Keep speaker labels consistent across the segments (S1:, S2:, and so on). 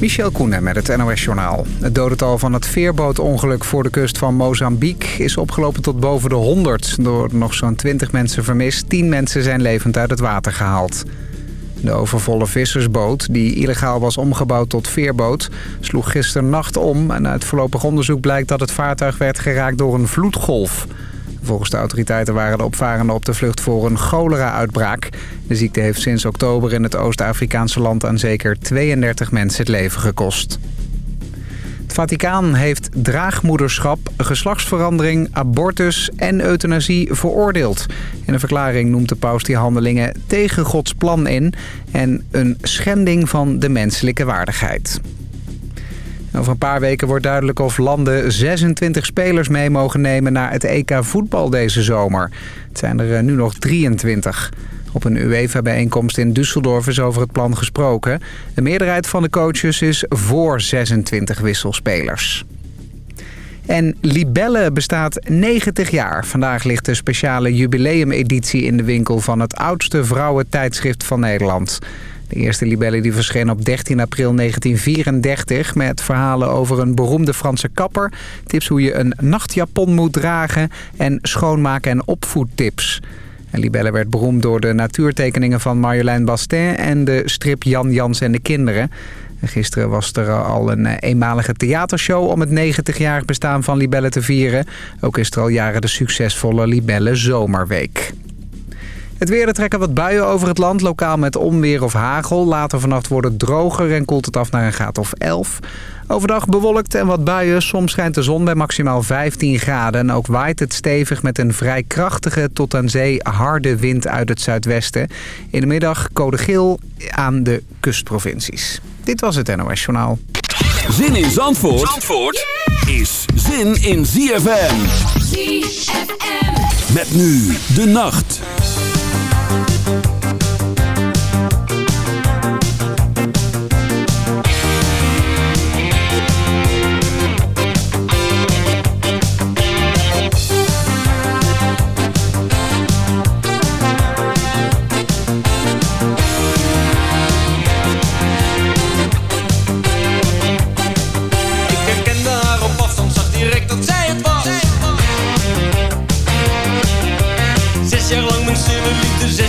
S1: Michel Koenen met het NOS-journaal. Het dodental van het veerbootongeluk voor de kust van Mozambique is opgelopen tot boven de 100. Door nog zo'n 20 mensen vermist. 10 mensen zijn levend uit het water gehaald. De overvolle vissersboot, die illegaal was omgebouwd tot veerboot... sloeg gisternacht om en uit voorlopig onderzoek blijkt dat het vaartuig werd geraakt door een vloedgolf... Volgens de autoriteiten waren de opvarenden op de vlucht voor een cholera-uitbraak. De ziekte heeft sinds oktober in het Oost-Afrikaanse land aan zeker 32 mensen het leven gekost. Het Vaticaan heeft draagmoederschap, geslachtsverandering, abortus en euthanasie veroordeeld. In een verklaring noemt de paus die handelingen tegen Gods plan in... en een schending van de menselijke waardigheid. Over een paar weken wordt duidelijk of landen 26 spelers mee mogen nemen naar het EK voetbal deze zomer. Het zijn er eh, nu nog 23. Op een UEFA-bijeenkomst in Düsseldorf is over het plan gesproken. De meerderheid van de coaches is voor 26 wisselspelers. En Libelle bestaat 90 jaar. Vandaag ligt de speciale jubileumeditie in de winkel van het oudste vrouwentijdschrift van Nederland. De eerste libelle die verscheen op 13 april 1934... met verhalen over een beroemde Franse kapper... tips hoe je een nachtjapon moet dragen... en schoonmaken en opvoedtips. En Libelle werd beroemd door de natuurtekeningen van Marjolein Bastin... en de strip Jan Jans en de kinderen... Gisteren was er al een eh, eenmalige theatershow om het 90-jarig bestaan van Libelle te vieren. Ook is er al jaren de succesvolle Libelle Zomerweek. Het weer, er trekken wat buien over het land, lokaal met onweer of hagel. Later vannacht wordt het droger en koelt het af naar een graad of 11. Overdag bewolkt en wat buien. Soms schijnt de zon bij maximaal 15 graden. En ook waait het stevig met een vrij krachtige tot aan zee harde wind uit het zuidwesten. In de middag code geel aan de kustprovincies. Dit was het NOS Journaal.
S2: Zin in Zandvoort, Zandvoort is zin in ZFM. ZFM. Met nu de nacht.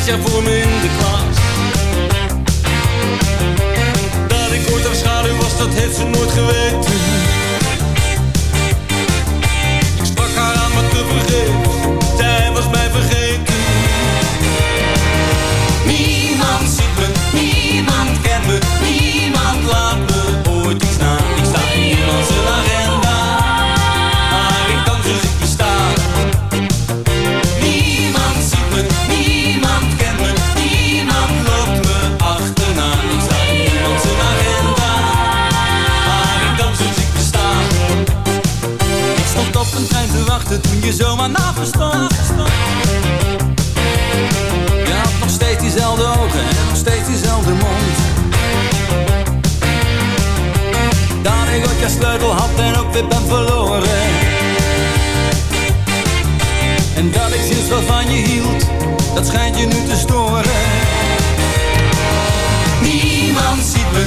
S3: Deixa voar. Con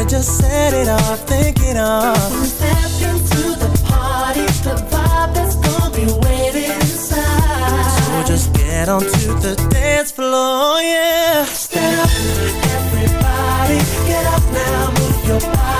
S3: Wanna just set it off, think it off. Step into the party, the vibe that's gonna be waiting inside. So just get onto the dance floor, yeah. Stand up, everybody, get up now, move your body.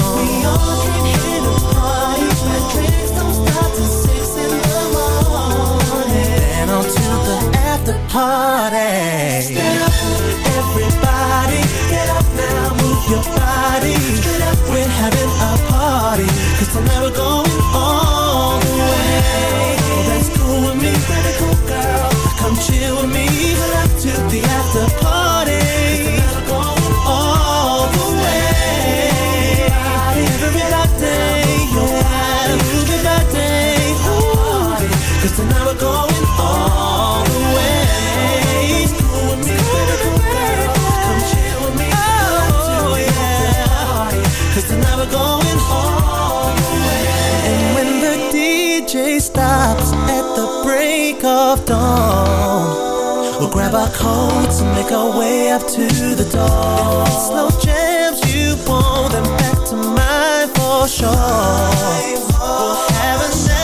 S3: Party. Stand up, everybody. Get up now, move your body. We're having a party. Cause tonight we're going all the way. Oh, that's cool with me, pretty cool girl. Come chill with me. Break of dawn, we'll grab our coats and make our way up to the door. If it's slow jams you want, then back to mine for sure. We'll have an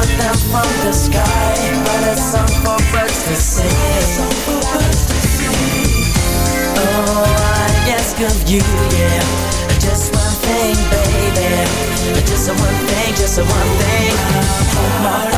S3: Star from the sky, a song for birds to sing. Oh, I ask of you, yeah. Just one thing, baby. Just one thing, just one thing. My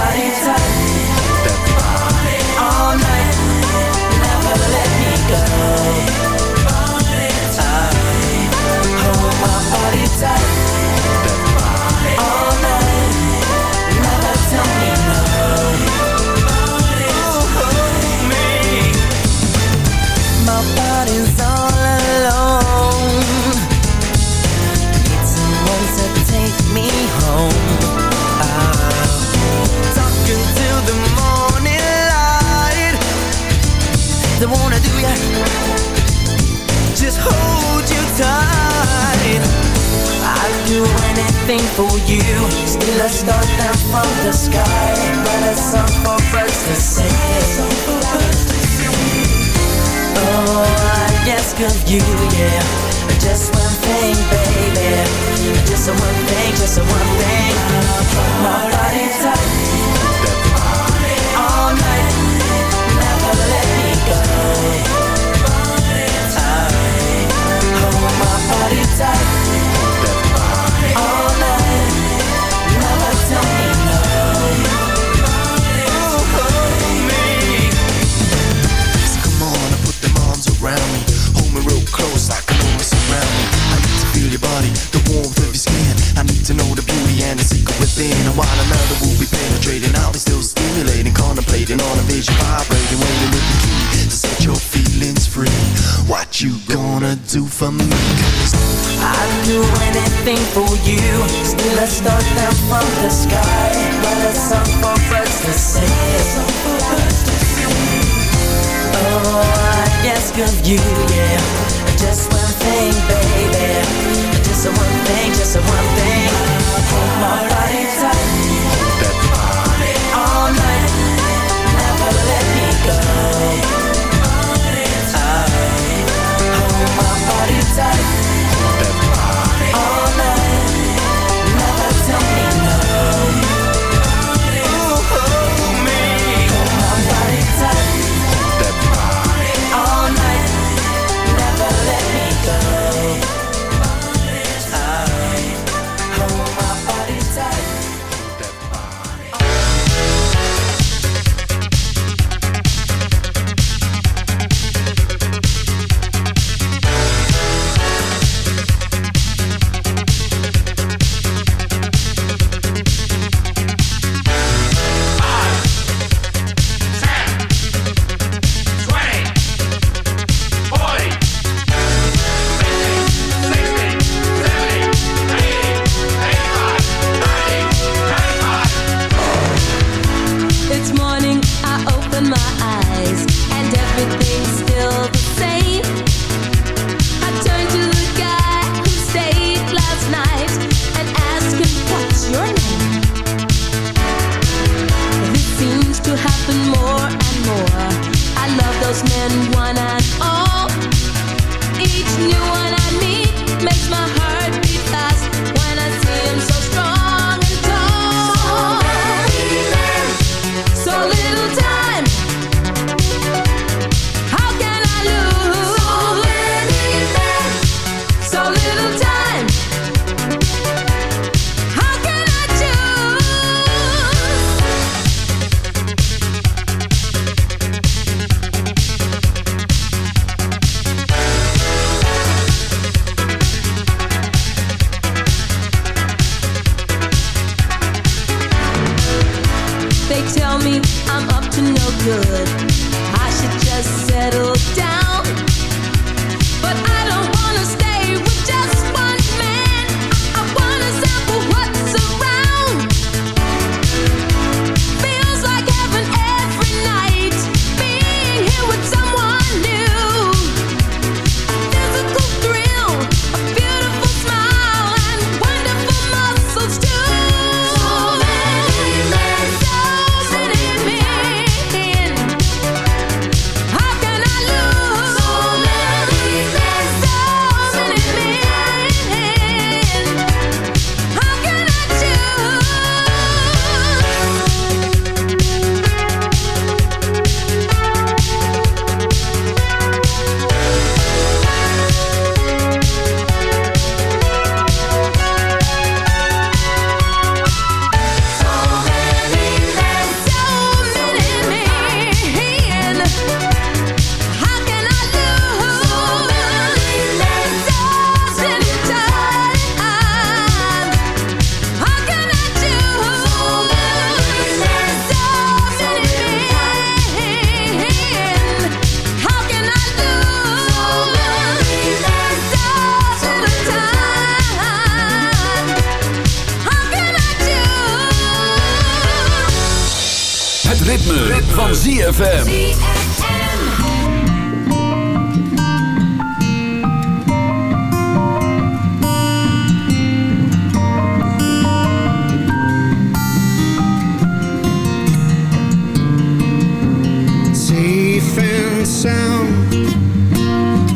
S4: sound.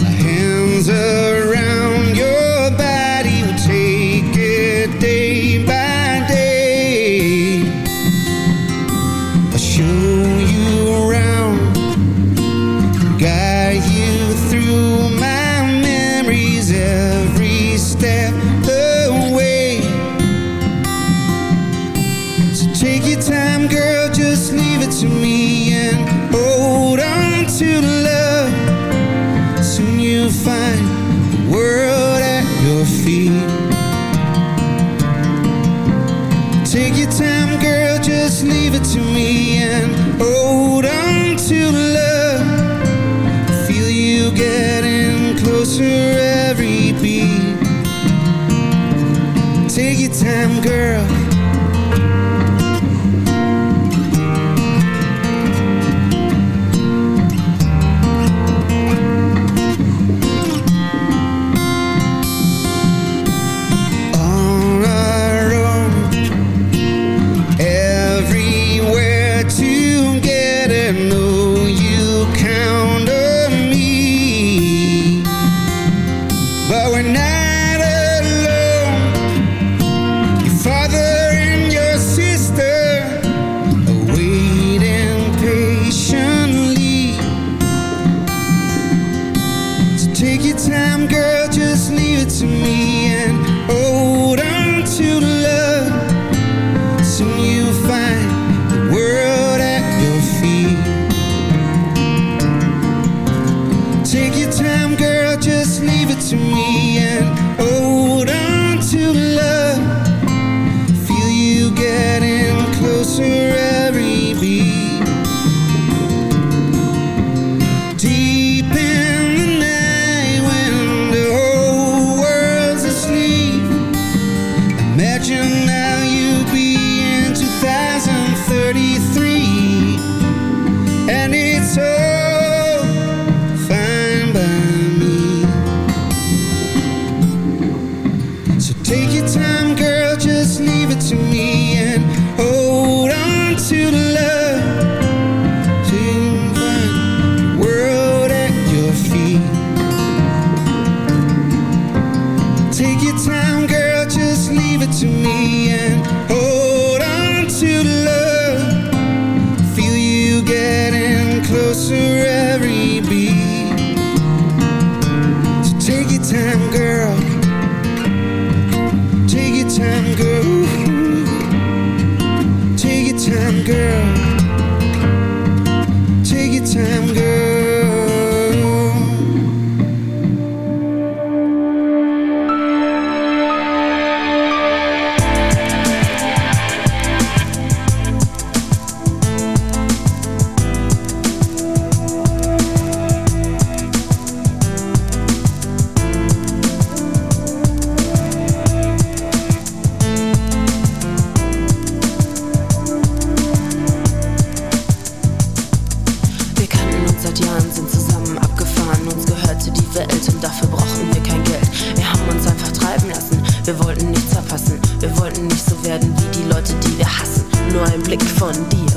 S4: My hands around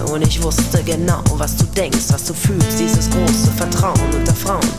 S5: und ich wusste genau, was du denkst, was du fühlst, dieses große Vertrauen unter Frauen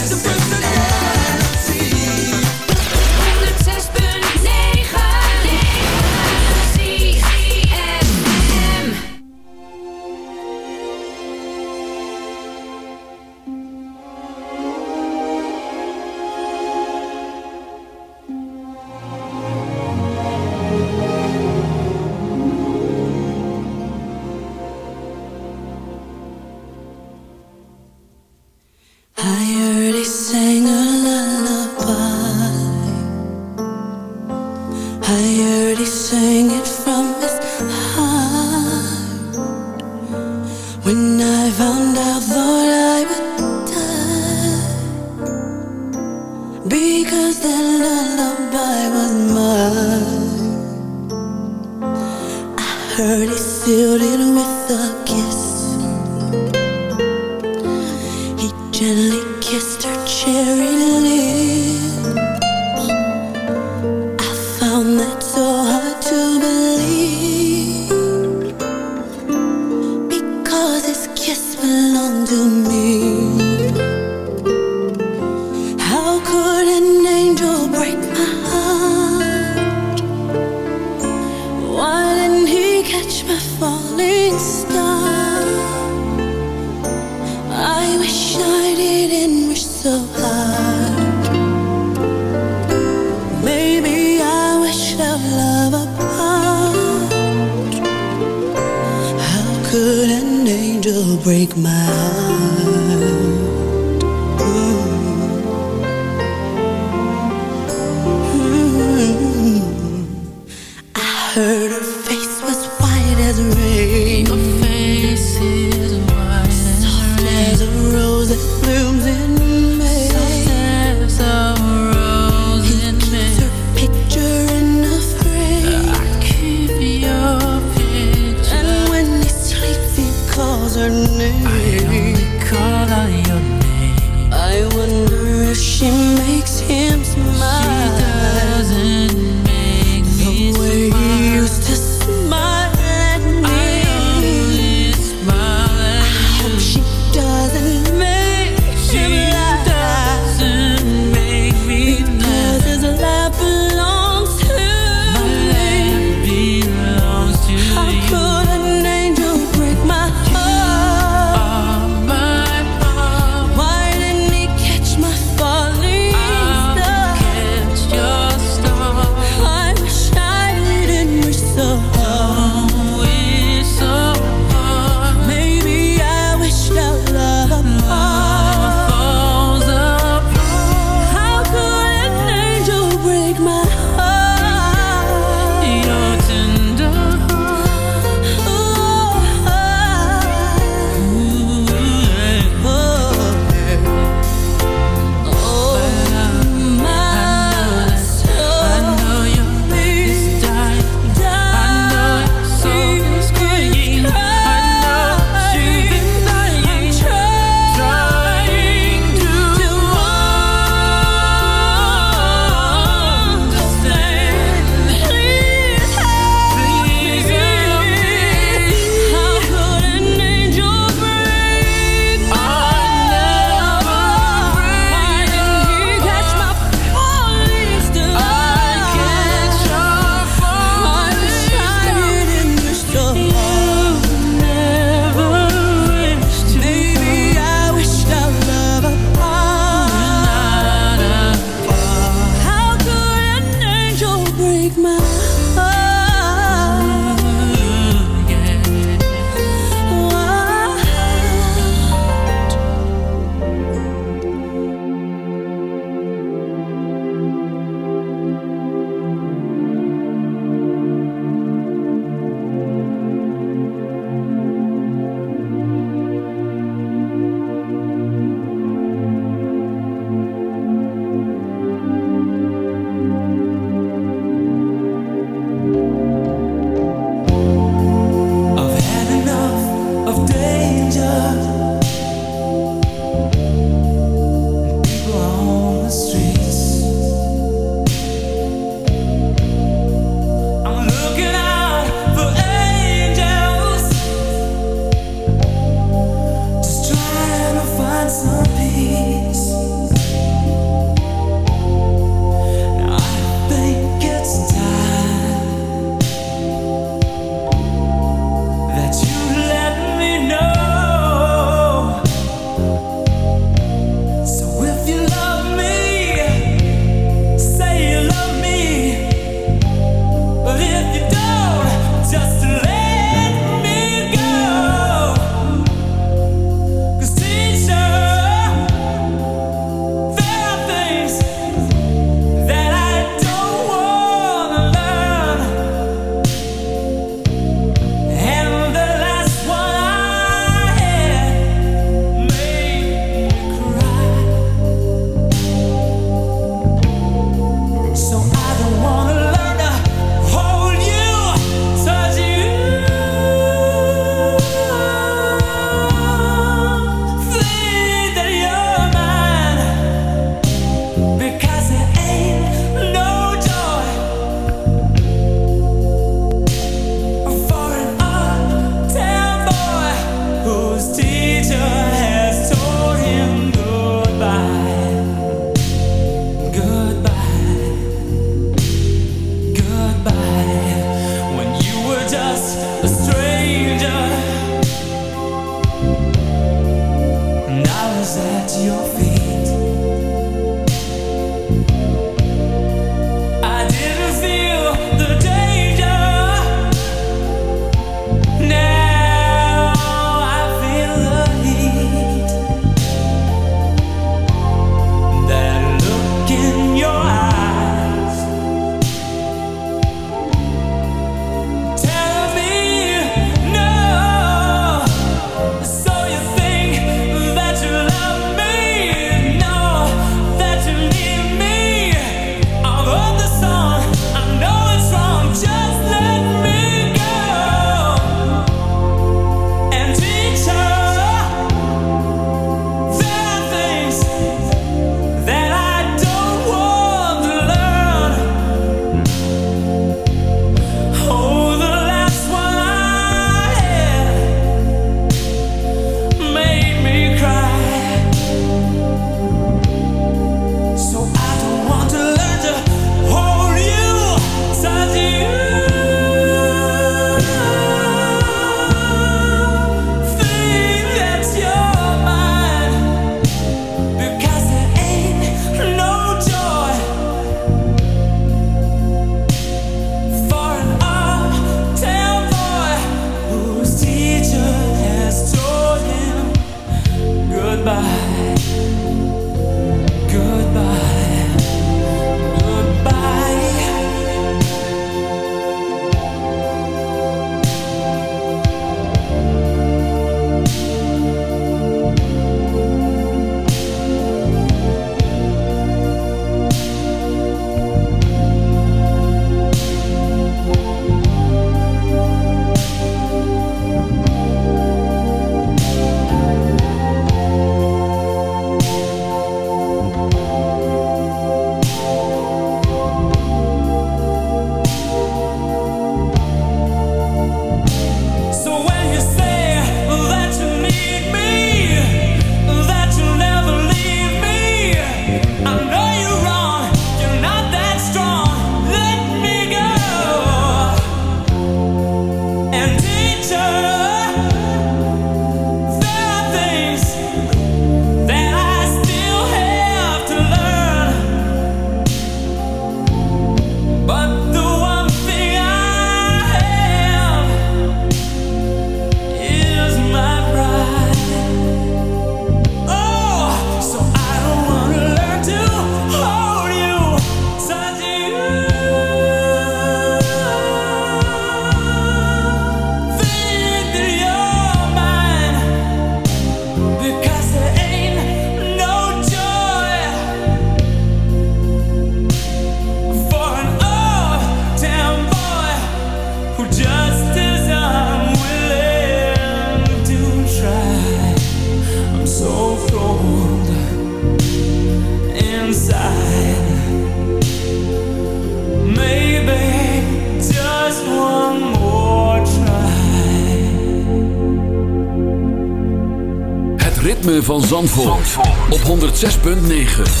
S6: 106.9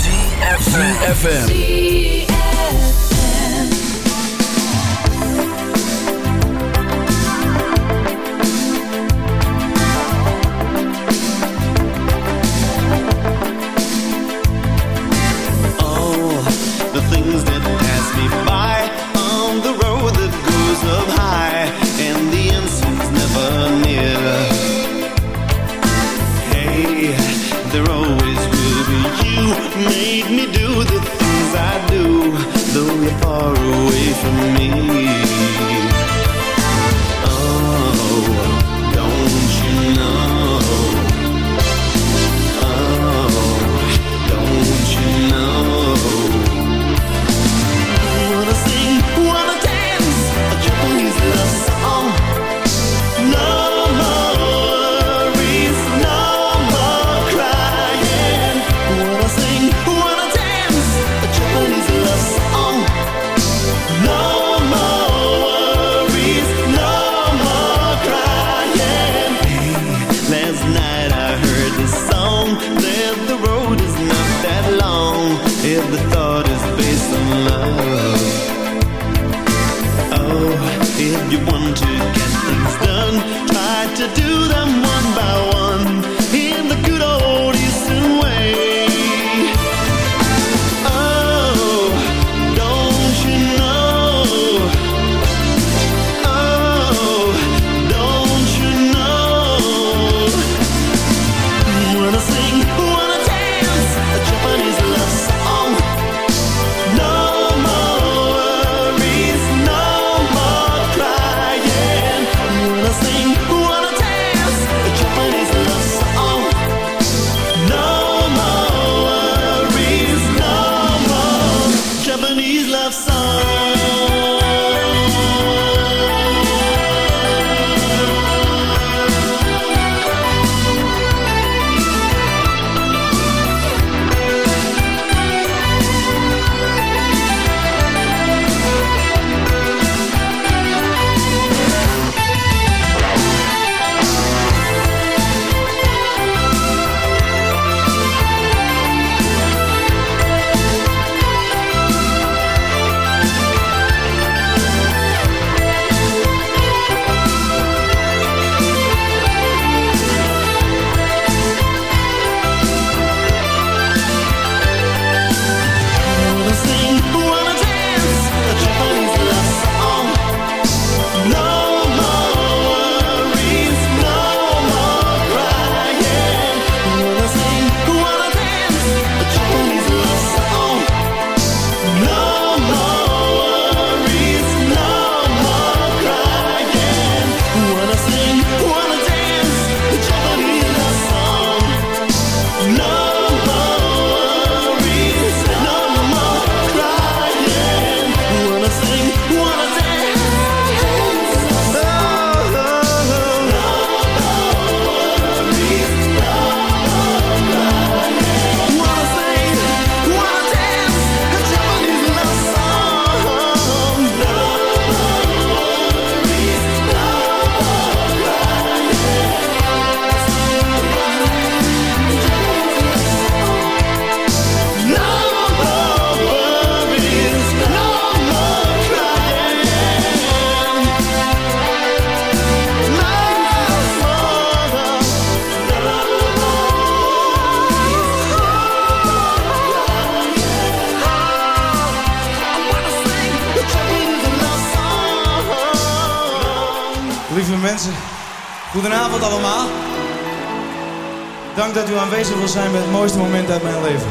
S7: Aanwezig wil zijn bij het mooiste moment uit mijn leven.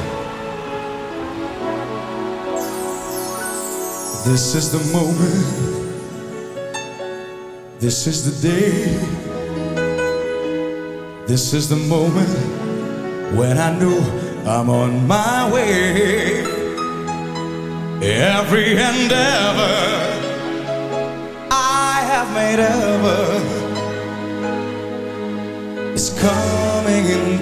S7: This is the moment. This is the day. This is the moment when I know I'm on my way. Every endeavor I have made ever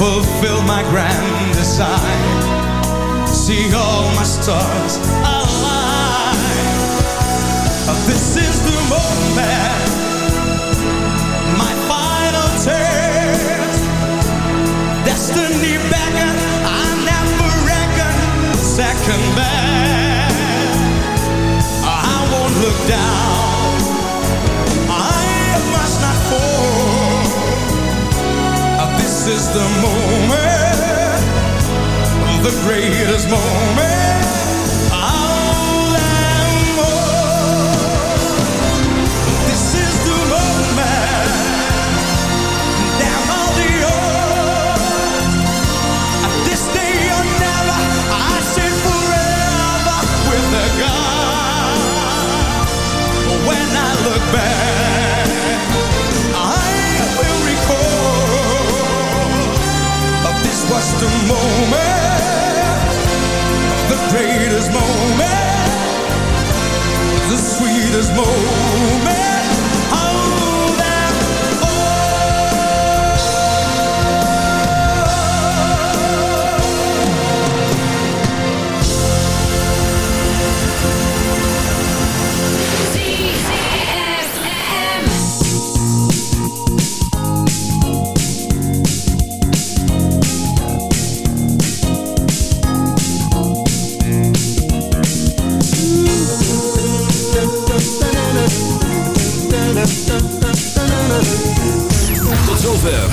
S7: fulfill my grand design. See all my stars the moment, the greatest moment. This is the moment. Damn all the odds. This day or never. I say forever with the God. When I look back, was the moment, the greatest moment, the sweetest moment.